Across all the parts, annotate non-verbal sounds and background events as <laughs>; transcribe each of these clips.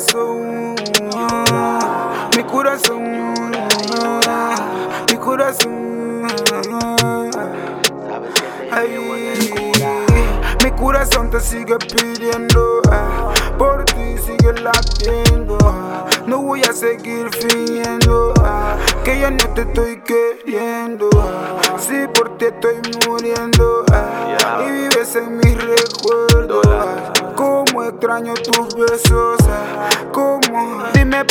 corazón, mi corazón, mi corazón. Mi corazón te sigue pidiendo, eh, por ti sigue latiendo. No voy a seguir fingiendo eh, que ya no te estoy queriendo. eh. Si por ti estoy muriendo y vives en mis recuerdos. Como extraño tus besos,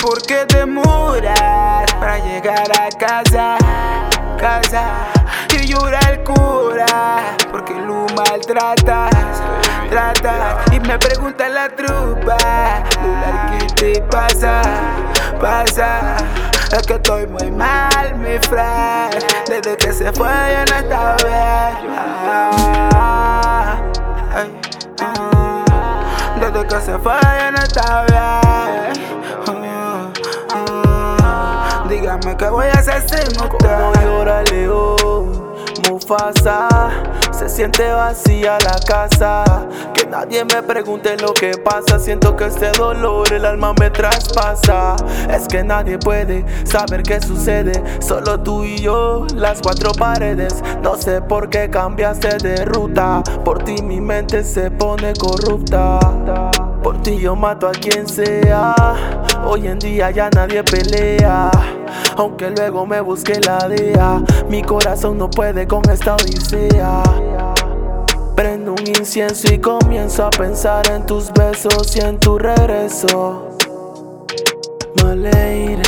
por qué demoras para llegar a casa, casa y llora el cura porque lo maltratas, tratas y me pregunta la trupa, Lula, ¿qué te pasa? Pasa, es que estoy muy mal, mi friend, desde que se fue ya no está bien. Ah, desde que se fue ya no está bien. Qué voy a hacer sin Como usted. llora León, Mufasa, se siente vacía la casa. Que nadie me pregunte lo que pasa. Siento que este dolor el alma me traspasa. Es que nadie puede saber qué sucede. Solo tú y yo, las cuatro paredes. No sé por qué cambiaste de ruta. Por ti mi mente se pone corrupta. Ti yo mato a quien sea. Hoy en día ya nadie pelea. Aunque luego me busque la DEA. Mi corazón no puede con esta odisea. Prendo un incienso y comienzo a pensar en tus besos y en tu regreso. Maleire,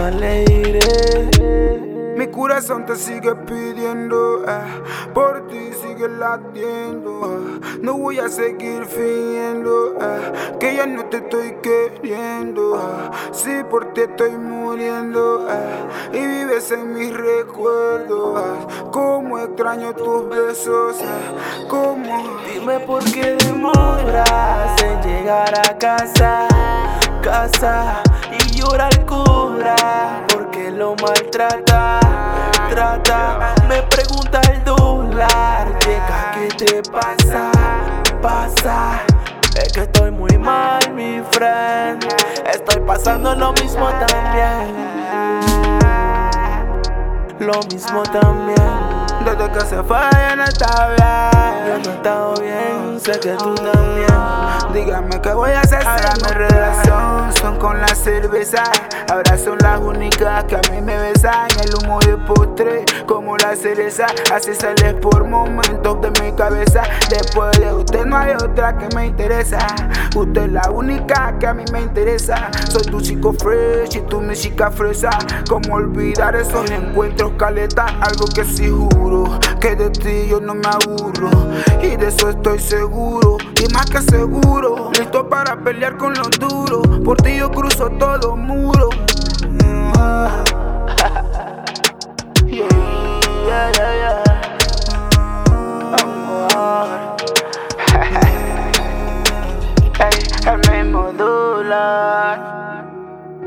maleire. Mi corazón te sigue pidiendo, eh, por ti sigue latiendo. no voy a seguir fingiendo eh, que ya no te estoy queriendo. si por ti estoy muriendo eh, y vives en mis recuerdos. como extraño tus besos, como. Dime por qué demoras en llegar a casa, casa y llora el cura lo maltrata, trata. Me pregunta el dólar, llega, ¿qué te pasa? Pasa. Es que estoy muy mal, mi friend. Estoy pasando lo mismo también. Lo mismo también. Desde que se fue ya no está bien. Yo no estado bien, sé que tú también. Dígame qué voy a hacer Ahora mi relación son con la cerveza. Ahora son las únicas que a mí me besan. El humo de postre como la cereza Así sale por momentos de mi cabeza. Después de usted no hay otra que me interesa. Usted es la única que a mí me interesa. Soy tu chico fresh y tu mi chica fresa. Como olvidar esos encuentros caleta Algo que sí juro Que de ti yo no me aburro Y de eso estoy seguro Y más que seguro Listo para pelear con los duros Por ti yo cruzo todo muro. <laughs> Yeah, yeah, yeah, yeah. Amor. <laughs> Ey, el mismo dólar.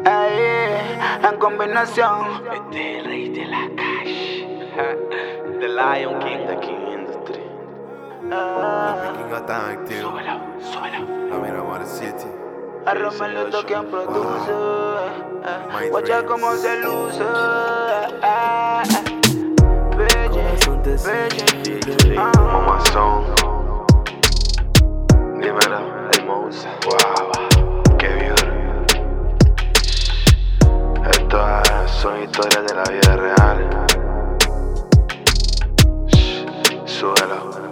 En combinación. Este rey de la. <laughs> The Lion King de King Industry. King está activo. Súbelo, súbelo. La Miramar City. A Romeluto quien produce. Guacha como se luce. Ah, ah. Belle. Ah. Mamazón. Dímelo, hermosa. Wow, qué beauty. Estas son historias de la vida real. Venezuela.